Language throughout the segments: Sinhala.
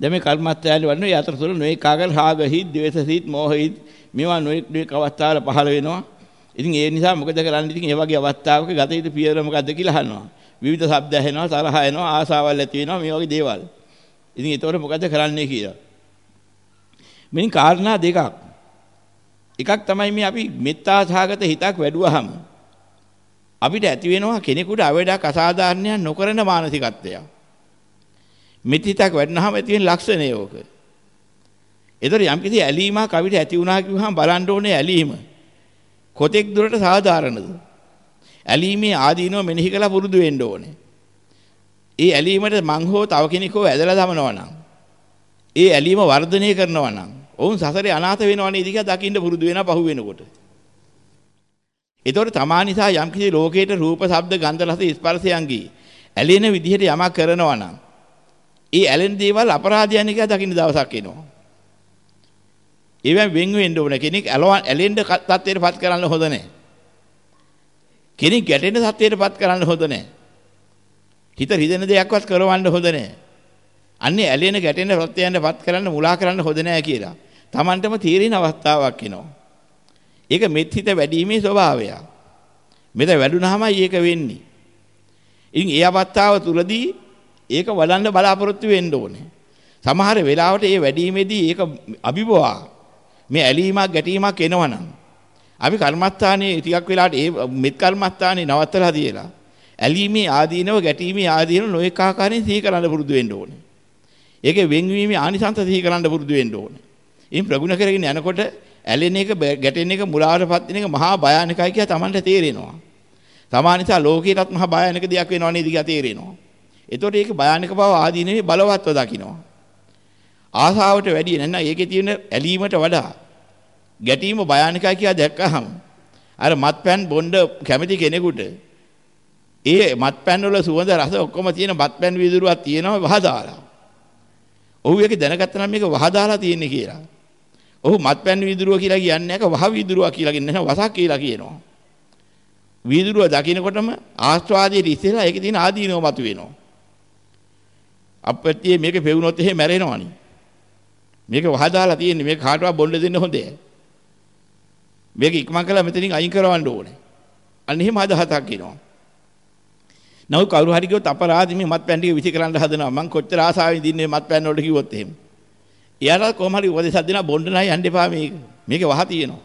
දැන් මේ කර්මස්ථානේ වඩන ඒ අතරතුර නොයේ කාගල් රාගහිත්, ද්වේෂහිත්, මෝහහිත් මේවා නොයේ නොයේ අවස්ථාවල පහළ වෙනවා. ඉතින් ඒ නිසා මොකද කරන්නේ? ඉතින් ඒ වගේ අවස්ථාවක ගත යුතු පියවර මොකද්ද කියලා අහනවා. විවිධ ශබ්ද ඇහෙනවා, තරහ එනවා, ආසාවල් ඇති වෙනවා මේ වගේ දේවල්. ඉතින් ඒතකොට මොකද කරන්නේ කියලා. මෙන්න කාරණා දෙකක්. එකක් තමයි මේ අපි මෙත්තා සහගත හිතක් වැඩුවාම අපිට ඇති වෙනවා කෙනෙකුට අවඩක් අසාධාරණයක් නොකරන මානසිකත්වයක්. මෙතිතක් වැඩනහම ඇති වෙන ලක්ෂණය ඕක. ඒතර යම් කිසි ඇලීමක් අපිට ඇති වුණා කිව්වහම බලන්න ඕනේ ඇලීම. කොතෙක් දුරට සාධාරණද? ඇලීමේ ආදීනව මෙනෙහි කළා පුරුදු වෙන්න ඕනේ. ඒ ඇලීමට මං හෝ තව කෙනෙක් හෝ ඇදලා දමනවා නම් ඒ ඇලීම වර්ධනය කරනවා නම් ඔවුන් සසරේ අනාථ වෙනවනේ ඉදික දකින්න පුරුදු වෙනා පහු වෙනකොට. ඒතකොට තමා නිසා යම් කිසි ලෝකේට රූප, ශබ්ද, ගන්ධ, රස, ස්පර්ශයන්ගේ ඇලෙන විදිහට යමක් කරනවා නම් ඒ ඇලෙන දේවල් අපරාධයන් එක දකින්න දවසක් එනවා. ඒවෙන් වෙන් වෙන්න ඕන කෙනෙක් ඇලෙන්න තත්ත්වයටපත් කරන්න හොඳ නැහැ. කෙනෙක් ගැටෙන තත්ත්වයටපත් කරන්න හොඳ නැහැ. හිත රිදෙන දෙයක්වත් කරවන්න හොඳ නැහැ. අන්නේ ඇලෙන ගැටෙන ප්‍රත්‍යයන්පත් කරන්න මුලා කරන්න හොඳ නැහැ කියලා. Tamanටම තීරින අවස්ථාවක් එනවා. ඒක මෙත් හිත වැඩිීමේ ස්වභාවය. මෙත වැඩුණාමයි ඒක වෙන්නේ. ඉතින් ඒ අවස්ථාව තුලදී ඒක වඩන්න බලාපොරොත්තු වෙන්න ඕනේ. සමහර වෙලාවට ඒ වැඩිීමේදී ඒක අභිභවා මේ ඇලීමක් ගැටීමක් එනවනම් අපි කර්මස්ථානයේ ටිකක් වෙලාවට ඒ මෙත් කර්මස්ථානේ නවත්තලා තියලා ඇලීමේ ආදීනව ගැටීමේ ආදීනව නොඑක ආකාරයෙන් සිහි කරන්න පුරුදු වෙන්න ඕනේ. ඒකේ වෙන්වීමේ ආනිසංස සිහි කරන්න පුරුදු වෙන්න ඕනේ. ඉන් ප්‍රගුණ කරගෙන යනකොට ඇලෙන එක ගැටෙන එක මුලාවටපත් වෙන එක මහා භයානකයි කියලා Tamanට තේරෙනවා. තමා නිසා ලෝකයටත් මහා භයානක දෙයක් වෙනව නේද කියලා තේරෙනවා. ඒතකොට ඒක භයානක බව ආදීනේ බලවත්ව දකින්නවා. ආසාවට වැඩි නැත්නම් ඒකේ තියෙන ඇලීමට වඩා ගැටීම භයානකයි කියලා දැක්කහම අර මත්පැන් බොණ්ඩ කැමති කෙනෙකුට ඒ මත්පැන් වල සුවඳ රස ඔක්කොම තියෙන මත්පැන් වීදුරුවක් තියෙනවා වහදාලා. ඔහු ඒක දැනගත්තා නම් මේක වහදාලා තියෙන්නේ කියලා. ඔහු මත්පැන් වීදුරුව කියලා කියන්නේ නැක වහ වීදුරුව කියලා කියන්නේ නැහැ වසක් කියලා කියනවා. වීදුරුව දකින්නකොටම ආස්වාදයේ ඉස්සෙල්ලා ඒකේ තියෙන ආදීනව මතුවෙනවා. අපත්‍ය මේක පෙවුනොත් එහෙම මැරෙනවනේ. මේක වහදාලා තියෙන්නේ මේක කාටවත් බොන්න දෙන්න හොඳේ. මේක ඉක්මන් කළා මෙතනින් අයින් කරවන්න ඕනේ. අන්න එහෙම හදහතක් එනවා. නමුත් කවුරු හරි කිව්වොත් අපරාධි මේ මත්පැන් ටික විසි කරන්න හදනවා. මං කොච්චර ආසාවෙන් දින්නේ මත්පැන් වලට කිව්වොත් එහෙම. එයාට කොහොම හරි උපදේශයක් දෙනවා බොන්න නෑ යන්න එපා මේක. මේක වහ තියෙනවා.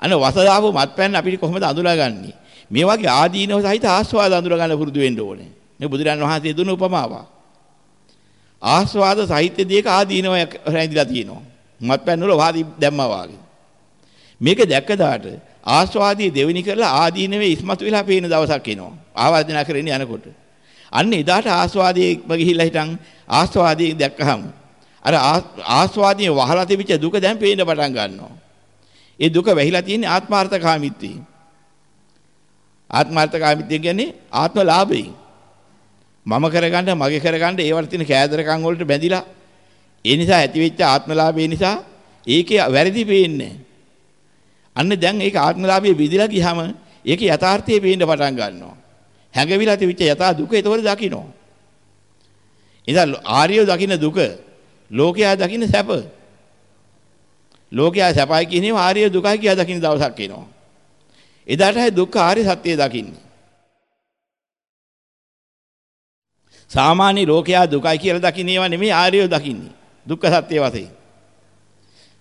අන්න වසදාව මත්පැන් අපිට කොහොමද අඳුරගන්නේ? මේ වගේ ආදීනව සහිත ආස්වාද අඳුර ගන්න පුරුදු වෙන්න ඕනේ. මේ බුදුරන් වහන්සේ දුන්න උපමාවක්. ආස්වාද සහිත දෙයක ආදීනව රැඳිලා තියෙනවා. මත්පැන් වල වාදී දැම්මා වාගේ. මේක දැක්කදාට ආස්වාදී දෙවෙනි කරලා ආදීනවේ ඉස්මතු වෙලා පේන දවසක් එනවා. ආවර්ජන කරගෙන යනකොට. අන්න එදාට ආස්වාදයේ ගිහිල්ලා හිටන් ආස්වාදයේ දැක්කහම අර ආස්වාදයේ වහලා තිබිච්ච දුක දැන් පේන්න පටන් ගන්නවා. ඒ දුක වැහිලා තියෙන්නේ ආත්මාර්ථකාමීත්වයෙන්. ආත්මාර්ථකාමීත්වය කියන්නේ ආත්ම ලාභයෙන්. මම කරගන්න මගේ කරගන්න ඒවට තියෙන කෑදරකම් වලට බැඳිලා. ඒ නිසා ඇතිවෙච්ච ආත්මලාභය නිසා ඒකේ වැරදි පේන්නේ අන්න දැන් ඒක ආත්මලාභයේ විදිලා ගියාම ඒකේ යථාර්ථය පේන්න පටන් ගන්නවා. හැඟවිලා තිබිච්ච යථා දුක ඒතකොට දකින්නවා. ඉතින් ආර්යව දකින්න දුක ලෝකයා දකින්න සැප. ලෝකයා සැපයි කියන්නේ ආර්ය දුකයි කියලා දකින්න දවසක් එනවා. එදාට හැයි දුක්ඛ ආර්ය සත්‍යය දකින්නේ. සාමාන්‍ය ලෝකයා දුකයි කියලා දකින්න ඒවා නෙමෙයි ආර්යව දකින්නේ. දුක්ඛ සත්‍ය වශයෙන්.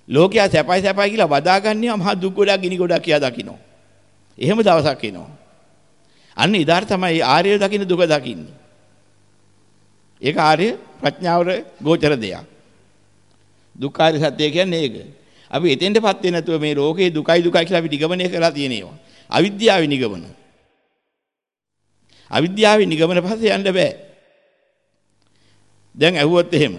ලෝකයා සැපයි සැපයි කියලා වදාගන්නේවා මහා දුක් ගොඩක් ගිනි ගොඩක් කියලා දකින්නවා. එහෙම දවසක් එනවා. අන්න ඉදාර තමයි ආර්යව දකින්න දුක දකින්නේ. ඒක ආර්ය ප්‍රඥාවට ගෝචර දෙයක්. දුක්ඛාරය සත්‍ය කියන්නේ ඒක. අපි එතෙන්ටපත් වෙන්නේ නැතුව මේ ලෝකේ දුකයි දුකයි කියලා අපි නිගමනය කරලා තියෙනවා. අවිද්‍යාවේ නිගමන. අවිද්‍යාවේ නිගමන පස්සේ යන්න බෑ. දැන් ඇහුවොත් එහෙම.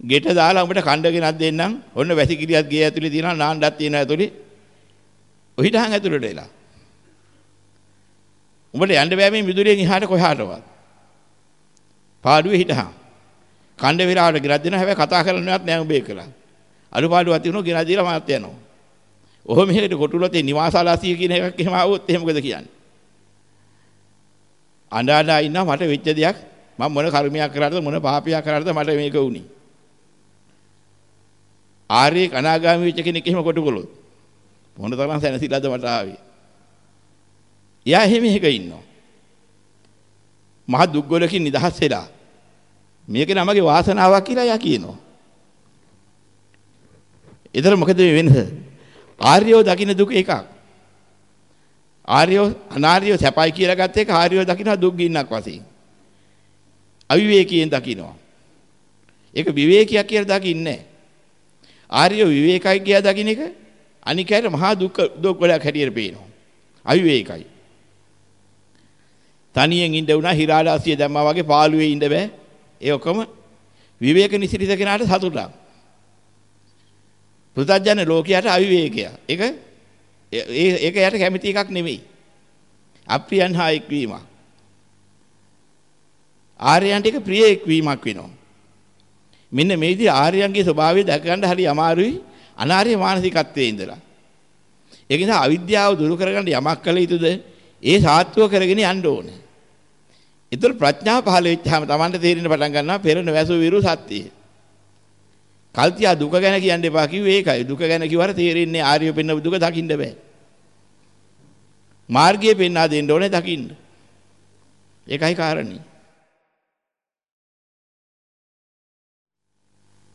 ගෙට දාලා උඹට කණ්ඩ ගෙනත් දෙන්නම්. ඔන්න වැසිකිළියත් ගේ ඇතුලේ තියෙනවා නාන්නක් තියෙනවා ඇතුලේ. ඔහිටහන් ඇතුලට එලා. උඹට යන්න බෑ මේ මිදුරියෙන් එහාට කොහාටවත්. පාඩුවේ හිටහන්. කණ්ඩ විරාවට ගෙනත් දෙනවා. හැබැයි කතා කරන්නවත් නෑ උඹේ කළා අඩුපාඩුවක් තියෙනවා ගෙනත් දීලා මාත් යනවා. ඔහොම මෙහෙට කොටුලොත් ඒ නිවාසාලාසිය කියන එකක් එහෙම ආවොත් එහෙම මොකද කියන්නේ? අඬ අඬ ඉන්නවා. මට වෙච්ච දෙයක් මම මොන කර්මයක් කරාද මොන පාපයක් කරාද මට මේක වුනේ. ආර්ය අනාගාමී වෙච්ච කෙනෙක් එහෙම කොට කළොත් මොන තරම් සැනසීලාද මට ආවේ. එයා එහෙම එක ඉන්නවා. මහ දුක්ගොලකින් නිදහස් වෙලා මේක නමගේ වාසනාවක් කියලා එයා කියනවා. ඒතර මොකද මේ වෙනස? ආර්යෝ දකින්න දුක එකක්. ආර්යෝ අනාර්යෝ සැපයි කියලා ගත්ත එක ආර්යෝ දකින්න දුක් ගින්නක් වශයෙන්. අවිවේකයෙන් දකින්නවා. ඒක විවේකයක් කියලා දකින්නේ ආර්යෝ විවේකයි කියලා දකින්න එක අනිකයට මහා දුක් දුක් වලක් හැටියට පේනවා. අවිවේකයි. තනියෙන් ඉඳ උනා හිරාලාසිය දැම්මා වගේ පාළුවේ ඉඳ බෑ. ඒ ඔක්කොම විවේක නිසිරිත කෙනාට සතුටක්. පුතත්ජන ලෝකයට අවිවේකය. ඒක ඒක යට කැමති එකක් නෙමෙයි. අප්‍රියන් හා එක්වීමක්. ආර්යයන්ට ඒක ප්‍රිය එක්වීමක් වෙනවා. මෙන්න මේ විදිහ ආර්යයන්ගේ ස්වභාවය දැක ගන්න හරි අමාරුයි අනාර්ය මානසිකත්වයේ ඉඳලා. ඒක නිසා අවිද්‍යාව දුරු කරගන්න යමක් කළ යුතුද? ඒ සාත්ව කරගෙන යන්න ඕනේ. ඒතර ප්‍රඥාව පහළ වෙච්චාම Tamanට තේරෙන්න පටන් ගන්නවා පෙරණ වැසු විරු සත්‍යය. කල්තියා දුක ගැන කියන්න එපා කිව්වේ ඒකයි. දුක ගැන කිව්වර තේරෙන්නේ ආර්ය පෙන්න දුක දකින්න බෑ. මාර්ගය පෙන්වා දෙන්න ඕනේ දකින්න. ඒකයි කාරණේ.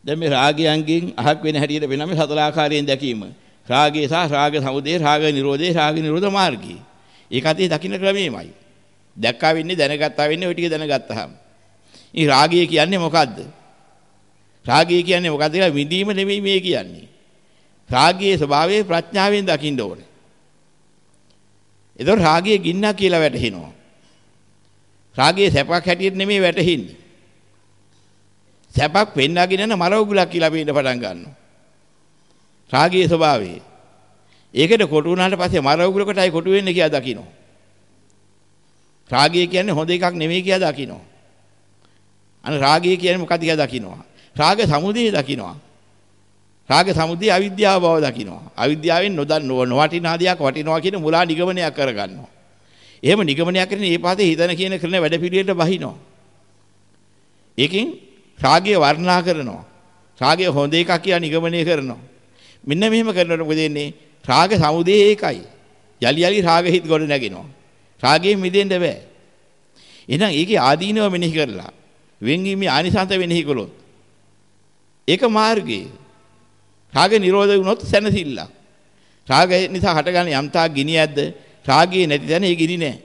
දැන් මේ රාගයන්ගෙන් අහක් වෙන හැටියට වෙනම සතර ආකාරයෙන් දැකීම. රාගය සහ රාග සමුදය, රාග නිරෝධය, රාග නිරෝධ මාර්ගය. ඒක අතේ දකින්න ක්‍රමෙමයි. දැක්කා වෙන්නේ දැනගත්තා වෙන්නේ ওই ටික දැනගත්තාම. ඉතින් රාගය කියන්නේ මොකද්ද? රාගය කියන්නේ මොකද්ද කියලා විඳීම නෙමෙයි මේ කියන්නේ. රාගයේ ස්වභාවය ප්‍රඥාවෙන් දකින්න ඕනේ. ඒතකොට රාගයේ ගින්නක් කියලා වැටහෙනවා. රාගයේ සැපක් හැටියට නෙමෙයි වැටහෙන්නේ. සැපක් පෙන්නගෙන යන මල උගුලක් කියලා පේන්න පටන් ගන්නවා. රාගයේ ස්වභාවය. ඒකට කොටු වුණාට පස්සේ මල උගුලකටයි කොටු වෙන්නේ කියලා දකිනවා. රාගය කියන්නේ හොඳ එකක් නෙමෙයි කියලා දකිනවා. අන රාගය කියන්නේ මොකක්ද කියලා දකිනවා. රාග සමුදය දකිනවා. රාග සමුදය අවිද්‍යාව බව දකිනවා. අවිද්‍යාවෙන් නොදන්න නොවටිනා දෙයක් වටිනවා කියන මුලා නිගමනයක් කරගන්නවා. එහෙම නිගමනයක් කරගෙන ඒ පාතේ හිතන කියන කරන වැඩ පිළිවෙලට බහිනවා. ඒකෙන් රාගය වර්ණනා කරනවා. රාගය හොඳ එකක් කියලා නිගමනය කරනවා. මෙන්න මෙහෙම කරනකොට මොකද වෙන්නේ? රාග සමුදය ඒකයි. යලි යලි රාග හිත් ගොඩ නැගෙනවා. රාගයෙන් මිදෙන්න බෑ. එහෙනම් ඒකේ ආදීනව මෙනෙහි කරලා වෙන්වීමේ ආනිසංස වෙනෙහි කළොත් ඒක මාර්ගය. රාග නිරෝධ වුණොත් සැනසෙල්ල. රාගය නිසා හටගන්න යම්තා ගිනි ඇද්ද රාගයේ නැති තැන ඒ ගිනි නෑ.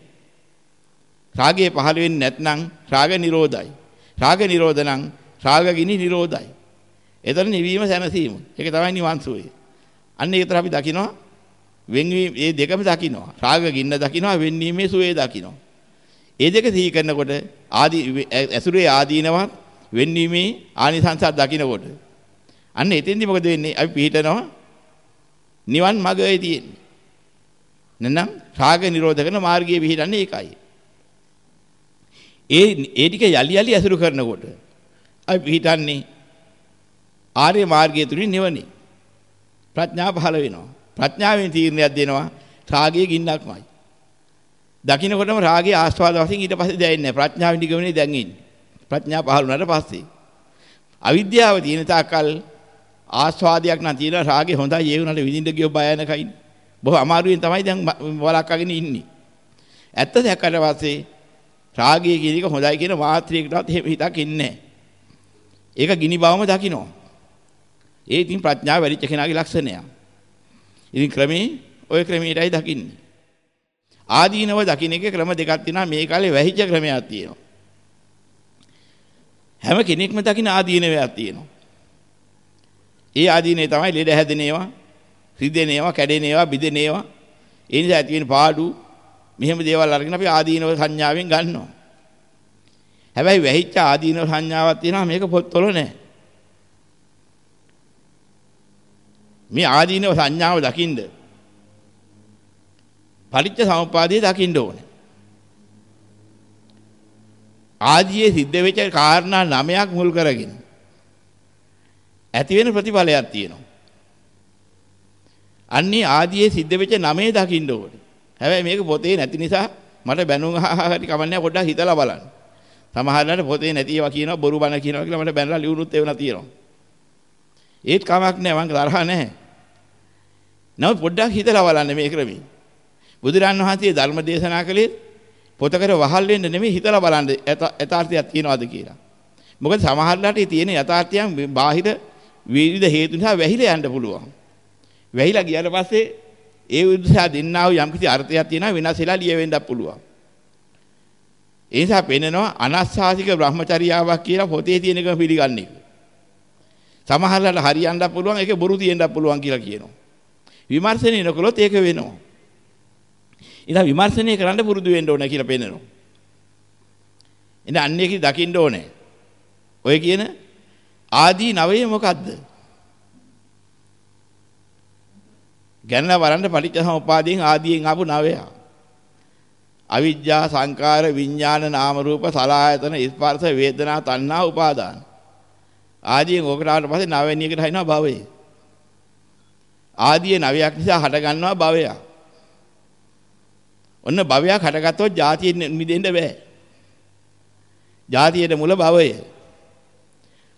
රාගයේ පහළ වෙන්නේ නැත්නම් රාග නිරෝධයි. රාග නිරෝධ නම් රාග ගිනි නිරෝධයි. එතන නිවීම සැනසීම. ඒක තමයි නිවන් සුවය. අන්න ඒක අපි දකිනවා වෙන්වීම මේ දෙකම දකිනවා. රාග ගින්න දකිනවා වෙන්වීමේ සුවේ දකිනවා. ඒ දෙක සිහි කරනකොට ආදී ඇසුරේ ආදීනවත් වෙන්වීමේ ආනිසංසත් දකිනකොට අන්න එතෙන්දි මොකද වෙන්නේ? අපි පිළිටනවා නිවන් මගයි තියෙන්නේ. නැත්නම් රාග නිරෝධ කරන මාර්ගයේ පිළිටන්නේ ඒකයි. ඒ ඒ ටික යලි යලි ඇසුරු කරනකොට අපි පිළිටන්නේ ආර්ය මාර්ගය තුලින් නිවනේ. ප්‍රඥා පහළ වෙනවා. ප්‍රඥාවෙන් තීරණයක් දෙනවා රාගයේ ගින්නක්මයි. දකින්නකොටම රාගයේ ආස්වාද වශයෙන් ඊට පස්සේ දැනෙන්නේ නැහැ. ප්‍රඥාවෙන් නිගමනේ දැන් ඉන්නේ. ප්‍රඥා පහළ වුණාට පස්සේ. අවිද්‍යාව තියෙන තාක්කල් ආස්වාදයක් නම් තියෙන රාගේ හොඳයි ඒ වුණාට විඳින්න ගියෝ බයනකයි. බොහෝ අමාරුවෙන් තමයි දැන් වලක්කගෙන ඉන්නේ. ඇත්ත දැක්කට පස්සේ රාගය කියන එක හොඳයි කියන මාත්‍රියකටවත් හිතක් ඉන්නේ ඒක ගිනි බවම දකින්න. ඒ ඉතින් ප්‍රඥාව වැඩිච්ච කෙනාගේ ලක්ෂණයක්. ඉතින් ක්‍රමේ ওই ක්‍රමයටයි දකින්නේ. ආදීනව දකින්න එකේ ක්‍රම දෙකක් තියෙනවා මේ කාලේ වැහිච්ච ක්‍රමයක් තියෙනවා. හැම කෙනෙක්ම දකින්න ආදීනවයක් තියෙනවා. ඒ ආදීනේ තමයි ලෙඩ හැදෙන ඒවා, රිදෙන ඒවා, කැඩෙන ඒවා, බිඳෙන ඒවා. ඒ නිසා ඇති වෙන පාඩු මෙහෙම දේවල් අරගෙන අපි ආදීනව සංඥාවෙන් ගන්නවා. හැබැයි වැහිච්ච ආදීනව සංඥාවක් තියෙනවා මේක පොත්වල නැහැ. මේ ආදීනව සංඥාව දකින්න පරිච්ඡ සමුපාදයේ දකින්න ඕනේ. ආදියේ සිද්ධ වෙච්ච කාරණා නමයක් මුල් කරගෙන ඇති වෙන ප්‍රතිඵලයක් තියෙනවා. අන්නේ ආදියේ සිද්ධ වෙච්ච නමේ දකින්න ඕනේ. හැබැයි මේක පොතේ නැති නිසා මට බැනුම් අහහරි කමන්නේ පොඩ්ඩක් හිතලා බලන්න. සමහරවිට පොතේ නැති ඒවා කියනවා බොරු බණ කියනවා කියලා මට බැනලා ලියුණුත් ඒවලා තියෙනවා. ඒත් කමක් නැහැ මං තරහ නැහැ. නමුත් පොඩ්ඩක් හිතලා බලන්න මේ ක්‍රමී. බුදුරන් වහන්සේ ධර්ම දේශනා කළේ පොතකට වහල් වෙන්න නෙමෙයි හිතලා බලන්න යථාර්ථයක් තියනවාද කියලා. මොකද සමහරලාට තියෙන යථාර්ථයන් බාහිර විවිධ හේතු නිසා වැහිලා යන්න පුළුවන්. වැහිලා ගියාට පස්සේ ඒ උදෙසා දෙන්නා වූ යම්කිසි අර්ථයක් තියෙනවා වෙනස් වෙලා ලියවෙන්නත් පුළුවන්. ඒ නිසා පෙන්නනවා අනස්සාසික බ්‍රහ්මචර්යාවක් කියලා පොතේ තියෙන එක පිළිගන්නේ. සමහරලාට හරියන්නත් පුළුවන් ඒක බොරු තියෙන්නත් පුළුවන් කියලා කියනවා. විමර්ශනය නොකළොත් ඒක වෙනවා. ඉතින් විමර්ශනය කරන්න පුරුදු වෙන්න ඕන කියලා පෙන්නනවා. ඉතින් අන්න ඒක දකින්න ඕනේ. ඔය කියන ආදී නවය මොකද්ද? ගැනලා බලන්න පටිච්චසමුපාදයෙන් ආදීන් ආපු නවය. අවිජ්ජා සංකාර විඥාන නාම රූප සලආයතන ස්පර්ශ වේදනා තණ්හා උපාදාන. ආදීන් ඔකට ආවට පස්සේ නවවෙනි එකට හයිනවා භවය. ආදී නවයක් නිසා හට ගන්නවා භවයක්. ඔන්න භවයක් හටගත්තොත් ජාතියෙන් මිදෙන්න බෑ. ජාතියේ මුල භවය.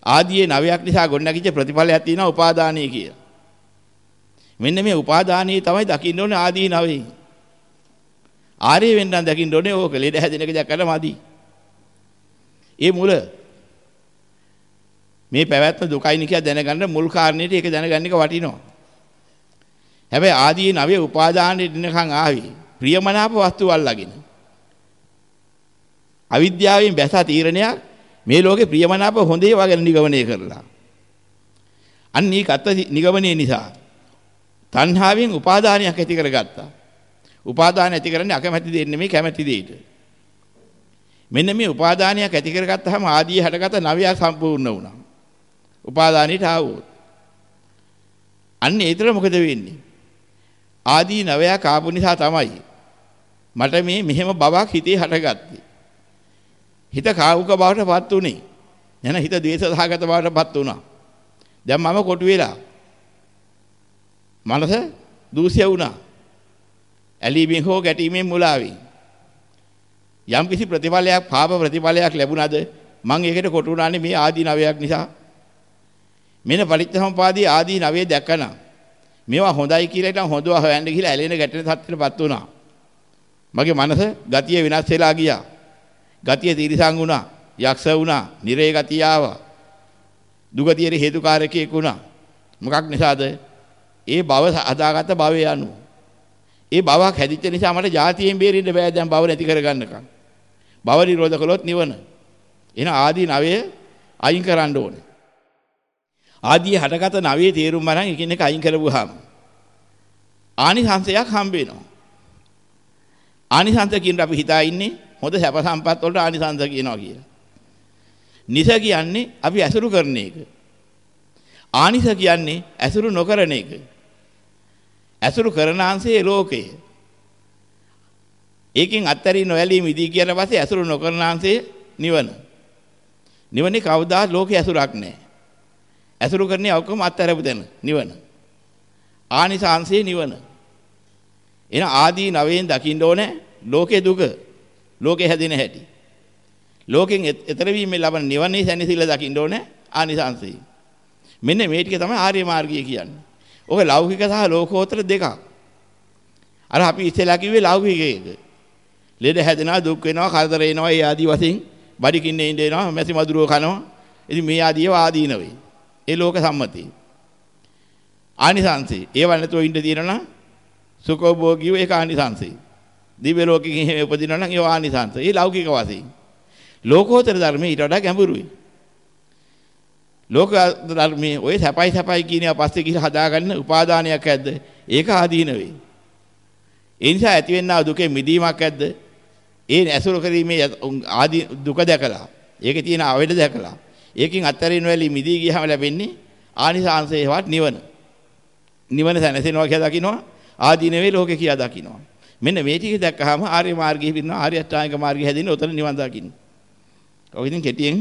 ආදීයේ නවයක් නිසා ගොඩනැගිච්ච ප්‍රතිඵලයක් තියෙනවා උපාදානීය කියලා. මෙන්න මේ උපාදානීය තමයි දකින්න ඕනේ ආදී නවේ. ආර්ය වෙන්න දකින්න ඕනේ ඕක ලෙඩ හැදෙන එක දැක්කට මදි. ඒ මුල මේ පැවැත්ම දුකයි කියලා දැනගන්න මුල් කාරණේට ඒක දැනගන්න එක වටිනවා. හැබැයි ආදී නවේ උපාදානෙ දිනකන් ආවේ. ප්‍රියමනාප වස්තු අල්ලගෙන. අවිද්‍යාවෙන් බැස තීරණයක් මේ ලෝකේ ප්‍රියමනාප හොඳ ඒවා ගැන නිගමනය කරලා. අන්න ඒ කත නිගමනයේ නිසා තණ්හාවෙන් උපාදානයක් ඇති කරගත්තා. උපාදාන ඇති කරන්නේ අකමැති දෙයක් නෙමෙයි කැමැති දෙයකට. මෙන්න මේ උපාදානයක් ඇති කරගත්තාම ආදී හටගත නවයක් සම්පූර්ණ වුණා. උපාදානයට ආවොත්. අන්න ඒතර මොකද වෙන්නේ? ආදී නවයක් ආපු නිසා තමයි මට මේ මෙහෙම බවක් හිතේ හටගත්තේ. හිත කාවුක බවට පත් උනේ. එන හිත ද්වේෂ සහගත බවට පත් වුණා. දැන් මම කොටු වෙලා. මනස දූෂ්‍ය වුණා. ඇලීමෙන් හෝ ගැටීමෙන් මුලාවී. යම් කිසි ප්‍රතිඵලයක් පාප ප්‍රතිඵලයක් ලැබුණාද මං ඒකට කොටු වුණානේ මේ ආදී නවයක් නිසා. මෙන්න පටිච්චසමුපාදී ආදී නවයේ දැකනා මේවා හොඳයි කියලා ඉතින් හොඳව හොයන්න ගිහලා ඇලෙන ගැටෙන තත්ත්වයටපත් වුණා. මගේ මනස ගතිය වෙනස් වෙලා ගියා. ගතිය තිරිසං වුණා, යක්ෂ වුණා, නිරේ ගතිය ආවා. දුගතියේ හේතුකාරකයෙක් වුණා. මොකක් නිසාද? ඒ භව හදාගත්ත භවය අනුව. ඒ භවයක් හැදිච්ච නිසා මට જાතියෙන් බේරෙන්න බෑ දැන් භව නැති කරගන්නකම්. භව නිරෝධ කළොත් නිවන. එන ආදී නවය අයින් කරන්න ඕනේ. ආදී හටගත නවයේ තේරුම් අරන් එකිනෙක අයින් කරපුවාම ආනිසංශයක් හම්බ වෙනවා. ආනිසංශ කියන අපි හිතා ඉන්නේ හොඳ සැප සම්පත් වලට ආනිසංශ කියනවා කියලා. නිස කියන්නේ අපි ඇසුරු කරන එක. ආනිස කියන්නේ ඇසුරු නොකරන එක. ඇසුරු කරන අංශයේ ලෝකය. ඒකෙන් අත්තරින් නොයලී මිදී කියන පස්සේ ඇසුරු නොකරන අංශයේ නිවන. නිවනේ කවදා ලෝකේ ඇසුරක් නැහැ. ඇසුරු කරන්නේ ඔක්කොම අත්හැරපු දෙන නිවන. ආනිසංසයේ නිවන. එන ආදී නවයෙන් දකින්න ඕනේ ලෝකේ දුක. ලෝකේ හැදෙන හැටි. ලෝකෙන් එතර වීමෙන් ලබන නිවනේ සැනසෙල්ල දකින්න ඕනේ ආනිසංසය. මෙන්න මේ ටික තමයි ආර්ය මාර්ගය කියන්නේ. ඔක ලෞකික සහ ලෝකෝත්තර දෙකක්. අර අපි ඉස්සෙල්ලා කිව්වේ ලෞකික එක. ලෙඩ හැදෙනවා දුක් වෙනවා කරදර එනවා ඒ ආදී වශයෙන් බඩිකින්නේ ඉඳ එනවා මැසි මදුරුව කනවා. ඉතින් මේ ආදීව ආදීනවේ. ඒ ලෝක සම්මතිය. ආනිසංසී. ඒව නැතුව ඉන්න තියෙනවා සුඛෝභෝගීව ඒක ආනිසංසී. දිව්‍ය ලෝකෙකින් එහෙම උපදිනවා නම් ඒ ආනිසංස. ඒ ලෞකික වශයෙන්. ලෝකෝත්තර ධර්මයේ ඊට වඩා ගැඹුරුයි. ලෝක ධර්මයේ ඔය සැපයි සැපයි කියනවා පස්සේ ගිහලා හදාගන්න උපාදානයක් ඇද්ද? ඒක ආදීන වෙයි. ඒ නිසා ඇතිවෙනා දුකේ මිදීමක් ඇද්ද? ඒ ඇසුරු කිරීමේ ආදී දුක දැකලා ඒකේ තියෙන අවේද දැකලා ඒකෙන් අත්තරින් වැලි මිදී ගියහම ලැබෙන්නේ ආනිසංසයවත් නිවන. නිවන සැනසෙනවා කියලා දකින්නවා ආදී නෙවෙයි ලෝකේ කියලා දකින්නවා. මෙන්න මේ ටික දැක්කහම ආර්ය මාර්ගයේ පින්නවා ආර්ය අෂ්ටාංගික මාර්ගය හැදෙන්නේ උතන නිවන් දකින්න. ඔක ඉතින් කෙටියෙන්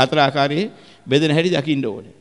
හතර ආකාරයේ බෙදෙන හැටි දකින්න ඕනේ.